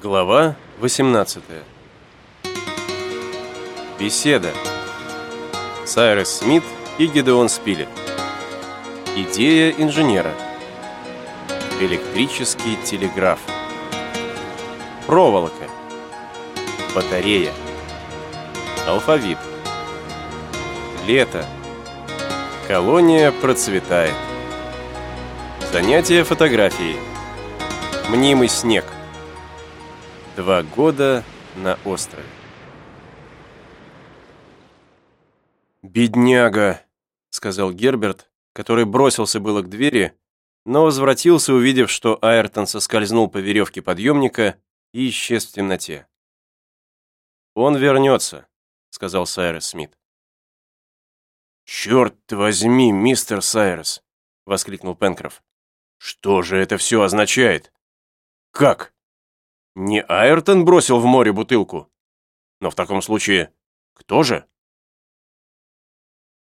Глава 18 Беседа. Сайрес Смит и Гидеон Спилет. Идея инженера. Электрический телеграф. Проволока. Батарея. Алфавит. Лето. Колония процветает. Занятие фотографией. Мнимый снег Два года на острове. «Бедняга!» — сказал Герберт, который бросился было к двери, но возвратился, увидев, что Айртон соскользнул по веревке подъемника и исчез в темноте. «Он вернется», — сказал Сайрес Смит. «Черт возьми, мистер Сайрес!» — воскликнул Пенкроф. «Что же это все означает?» «Как?» Не Айртон бросил в море бутылку? Но в таком случае, кто же?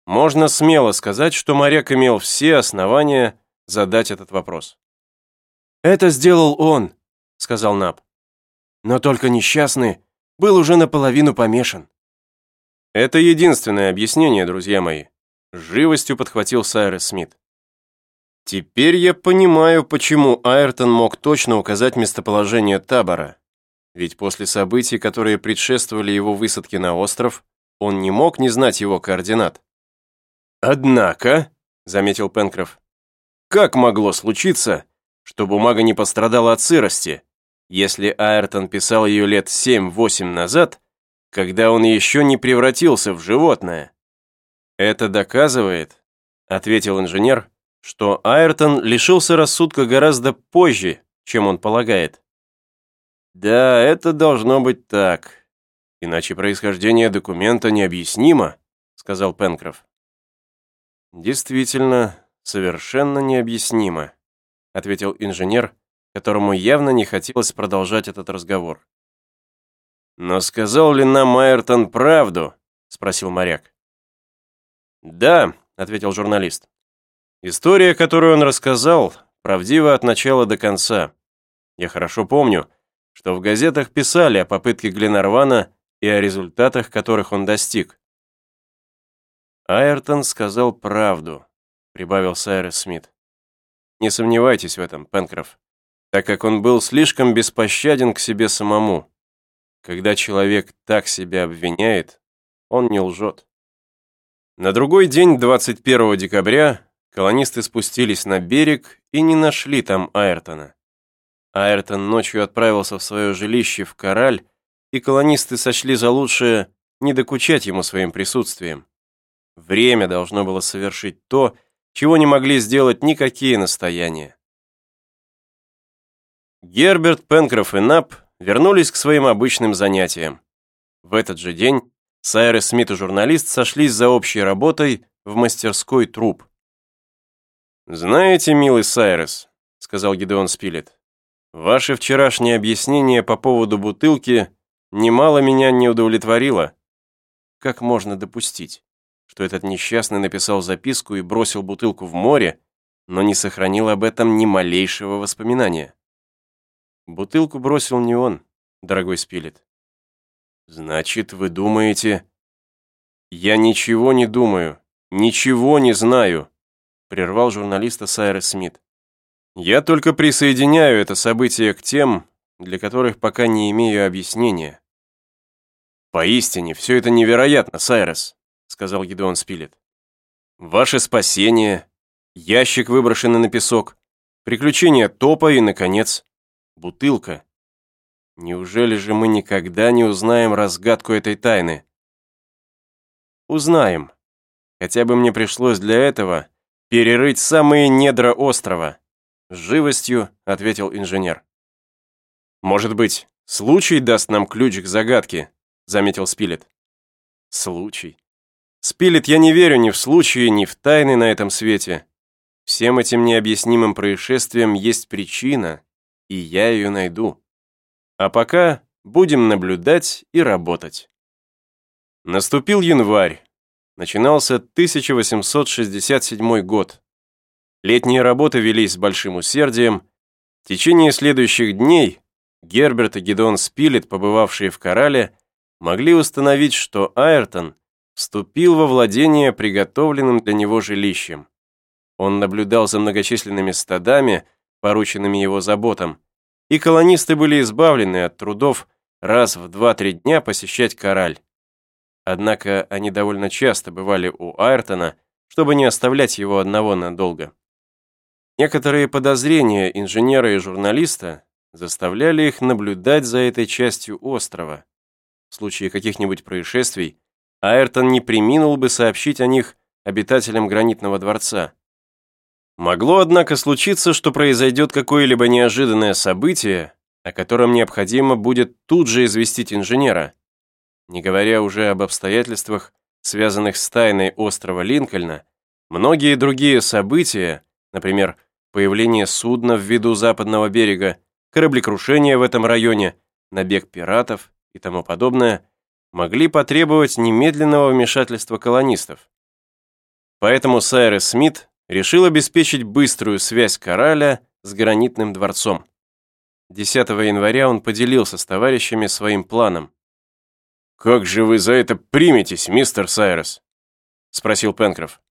Можно смело сказать, что моряк имел все основания задать этот вопрос. «Это сделал он», — сказал Наб. «Но только несчастный был уже наполовину помешан». Это единственное объяснение, друзья мои. живостью подхватил Сайрес Смит. Теперь я понимаю, почему Айртон мог точно указать местоположение табора. Ведь после событий, которые предшествовали его высадке на остров, он не мог не знать его координат. «Однако», — заметил Пенкроф, «как могло случиться, что бумага не пострадала от сырости, если Айртон писал ее лет 7-8 назад, когда он еще не превратился в животное?» «Это доказывает», — ответил инженер, что Айртон лишился рассудка гораздо позже, чем он полагает. Да, это должно быть так. Иначе происхождение документа необъяснимо, сказал Пенкроф. Действительно, совершенно необъяснимо, ответил инженер, которому явно не хотелось продолжать этот разговор. «Но сказал ли нам Айртон правду?» — спросил моряк. «Да», — ответил журналист. История, которую он рассказал, правдива от начала до конца. Я хорошо помню, что в газетах писали о попытке Гленарвана и о результатах, которых он достиг. Айртон сказал правду, прибавил Сайрес Смит. Не сомневайтесь в этом, Пенкроф, так как он был слишком беспощаден к себе самому. Когда человек так себя обвиняет, он не лжет. На другой день, 21 декабря, Колонисты спустились на берег и не нашли там Айртона. Айртон ночью отправился в свое жилище в Кораль, и колонисты сочли за лучшее не докучать ему своим присутствием. Время должно было совершить то, чего не могли сделать никакие настояния. Герберт, Пенкроф и Нап вернулись к своим обычным занятиям. В этот же день Сайрес Смит и журналист сошлись за общей работой в мастерской труп. «Знаете, милый Сайрес», — сказал Гидеон Спилет, «ваше вчерашнее объяснение по поводу бутылки немало меня не удовлетворило. Как можно допустить, что этот несчастный написал записку и бросил бутылку в море, но не сохранил об этом ни малейшего воспоминания? Бутылку бросил не он, дорогой Спилет. Значит, вы думаете... Я ничего не думаю, ничего не знаю, прервал журналиста Сайрес Смит. «Я только присоединяю это событие к тем, для которых пока не имею объяснения». «Поистине, все это невероятно, Сайрес», — сказал Гидеон Спилет. «Ваше спасение, ящик, выброшенный на песок, приключения топа и, наконец, бутылка. Неужели же мы никогда не узнаем разгадку этой тайны?» «Узнаем. Хотя бы мне пришлось для этого перерыть самые недра острова», — с живостью ответил инженер. «Может быть, случай даст нам ключ к загадке», — заметил Спилет. «Случай. Спилет, я не верю ни в случаи, ни в тайны на этом свете. Всем этим необъяснимым происшествиям есть причина, и я ее найду. А пока будем наблюдать и работать». Наступил январь, Начинался 1867 год. Летние работы велись с большим усердием. В течение следующих дней Герберт и Гедон Спилет, побывавшие в Корале, могли установить, что Айртон вступил во владение приготовленным для него жилищем. Он наблюдал за многочисленными стадами, порученными его заботам, и колонисты были избавлены от трудов раз в 2-3 дня посещать Кораль. Однако они довольно часто бывали у Айртона, чтобы не оставлять его одного надолго. Некоторые подозрения инженера и журналиста заставляли их наблюдать за этой частью острова. В случае каких-нибудь происшествий Айртон не приминул бы сообщить о них обитателям гранитного дворца. Могло, однако, случиться, что произойдет какое-либо неожиданное событие, о котором необходимо будет тут же известить инженера, не говоря уже об обстоятельствах, связанных с тайной острова Линкольна, многие другие события, например, появление судна в виду западного берега, кораблекрушение в этом районе, набег пиратов и тому подобное, могли потребовать немедленного вмешательства колонистов. Поэтому Сайрес Смит решил обеспечить быструю связь Кораля с гранитным дворцом. 10 января он поделился с товарищами своим планом. «Как же вы за это приметесь, мистер Сайрес?» — спросил Пенкроф.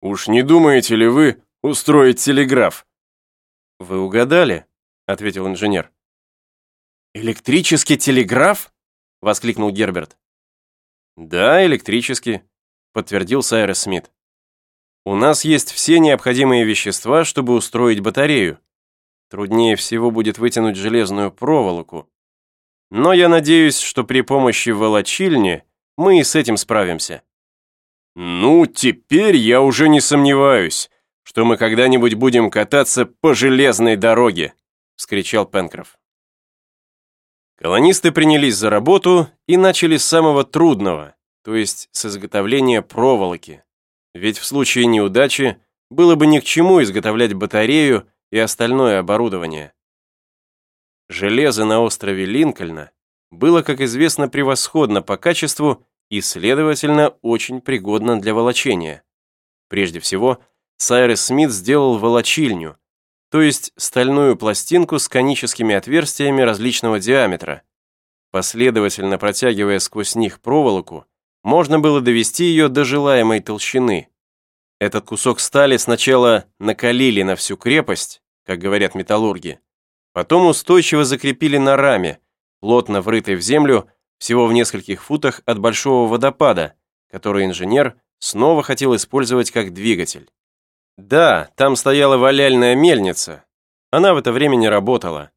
«Уж не думаете ли вы устроить телеграф?» «Вы угадали», — ответил инженер. «Электрический телеграф?» — воскликнул Герберт. «Да, электрический», — подтвердил Сайрес Смит. «У нас есть все необходимые вещества, чтобы устроить батарею. Труднее всего будет вытянуть железную проволоку, но я надеюсь, что при помощи волочильни мы и с этим справимся. Ну, теперь я уже не сомневаюсь, что мы когда-нибудь будем кататься по железной дороге, вскричал Пенкроф. Колонисты принялись за работу и начали с самого трудного, то есть с изготовления проволоки. Ведь в случае неудачи было бы ни к чему изготовлять батарею и остальное оборудование. Железо на острове Линкольна было, как известно, превосходно по качеству и, следовательно, очень пригодно для волочения. Прежде всего, Сайрес Смит сделал волочильню, то есть стальную пластинку с коническими отверстиями различного диаметра. Последовательно протягивая сквозь них проволоку, можно было довести ее до желаемой толщины. Этот кусок стали сначала накалили на всю крепость, как говорят металлурги, Потом устойчиво закрепили на раме, плотно врытой в землю, всего в нескольких футах от большого водопада, который инженер снова хотел использовать как двигатель. Да, там стояла валяльная мельница. Она в это время не работала.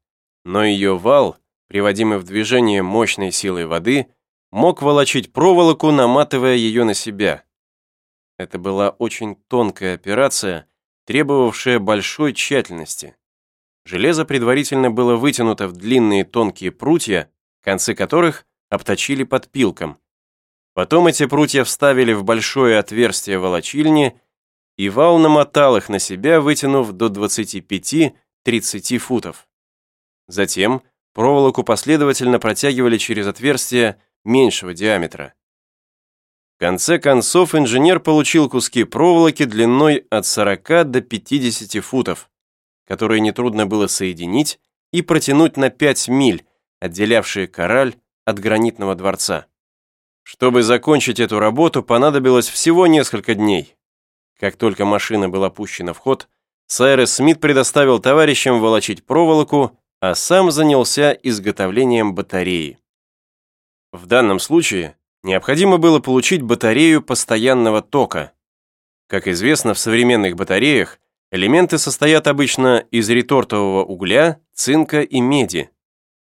Но ее вал, приводимый в движение мощной силой воды, мог волочить проволоку, наматывая ее на себя. Это была очень тонкая операция, требовавшая большой тщательности. Железо предварительно было вытянуто в длинные тонкие прутья, концы которых обточили подпилком. Потом эти прутья вставили в большое отверстие волочильни, и вал намотал их на себя, вытянув до 25-30 футов. Затем проволоку последовательно протягивали через отверстие меньшего диаметра. В конце концов инженер получил куски проволоки длиной от 40 до 50 футов которые нетрудно было соединить и протянуть на 5 миль, отделявшие Кораль от гранитного дворца. Чтобы закончить эту работу, понадобилось всего несколько дней. Как только машина была пущена в ход, Сайрес Смит предоставил товарищам волочить проволоку, а сам занялся изготовлением батареи. В данном случае необходимо было получить батарею постоянного тока. Как известно, в современных батареях Элементы состоят обычно из ретортового угля, цинка и меди.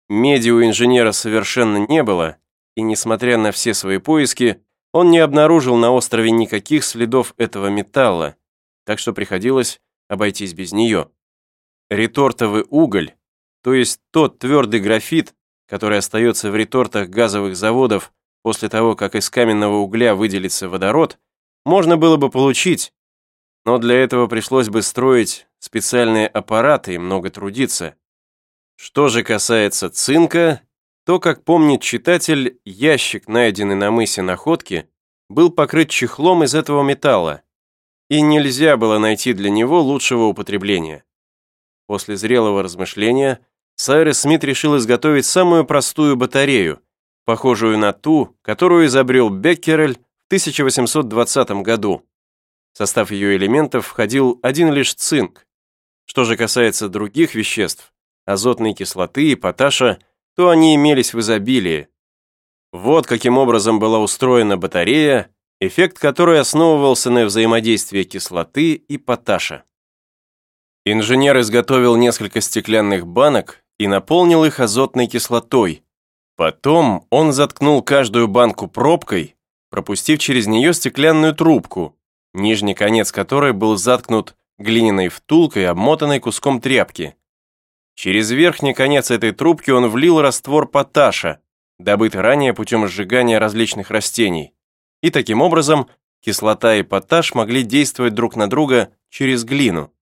Меди у инженера совершенно не было, и несмотря на все свои поиски, он не обнаружил на острове никаких следов этого металла, так что приходилось обойтись без нее. Ретортовый уголь, то есть тот твердый графит, который остается в ретортах газовых заводов после того, как из каменного угля выделится водород, можно было бы получить, но для этого пришлось бы строить специальные аппараты и много трудиться. Что же касается цинка, то, как помнит читатель, ящик, найденный на мысе Находки, был покрыт чехлом из этого металла, и нельзя было найти для него лучшего употребления. После зрелого размышления Сайрес Смит решил изготовить самую простую батарею, похожую на ту, которую изобрел Беккерель в 1820 году. В состав ее элементов входил один лишь цинк. Что же касается других веществ, азотной кислоты и поташа, то они имелись в изобилии. Вот каким образом была устроена батарея, эффект которой основывался на взаимодействии кислоты и поташа. Инженер изготовил несколько стеклянных банок и наполнил их азотной кислотой. Потом он заткнул каждую банку пробкой, пропустив через нее стеклянную трубку, нижний конец которой был заткнут глиняной втулкой, обмотанной куском тряпки. Через верхний конец этой трубки он влил раствор поташа, добытый ранее путем сжигания различных растений. И таким образом кислота и поташ могли действовать друг на друга через глину.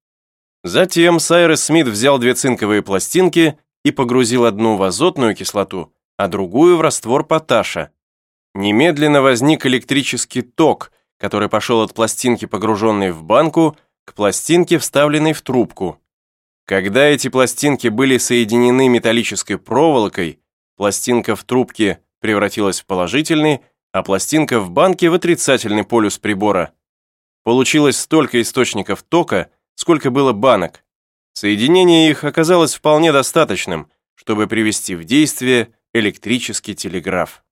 Затем Сайрес Смит взял две цинковые пластинки и погрузил одну в азотную кислоту, а другую в раствор поташа. Немедленно возник электрический ток, который пошел от пластинки, погруженной в банку, к пластинке, вставленной в трубку. Когда эти пластинки были соединены металлической проволокой, пластинка в трубке превратилась в положительный, а пластинка в банке в отрицательный полюс прибора. Получилось столько источников тока, сколько было банок. Соединение их оказалось вполне достаточным, чтобы привести в действие электрический телеграф.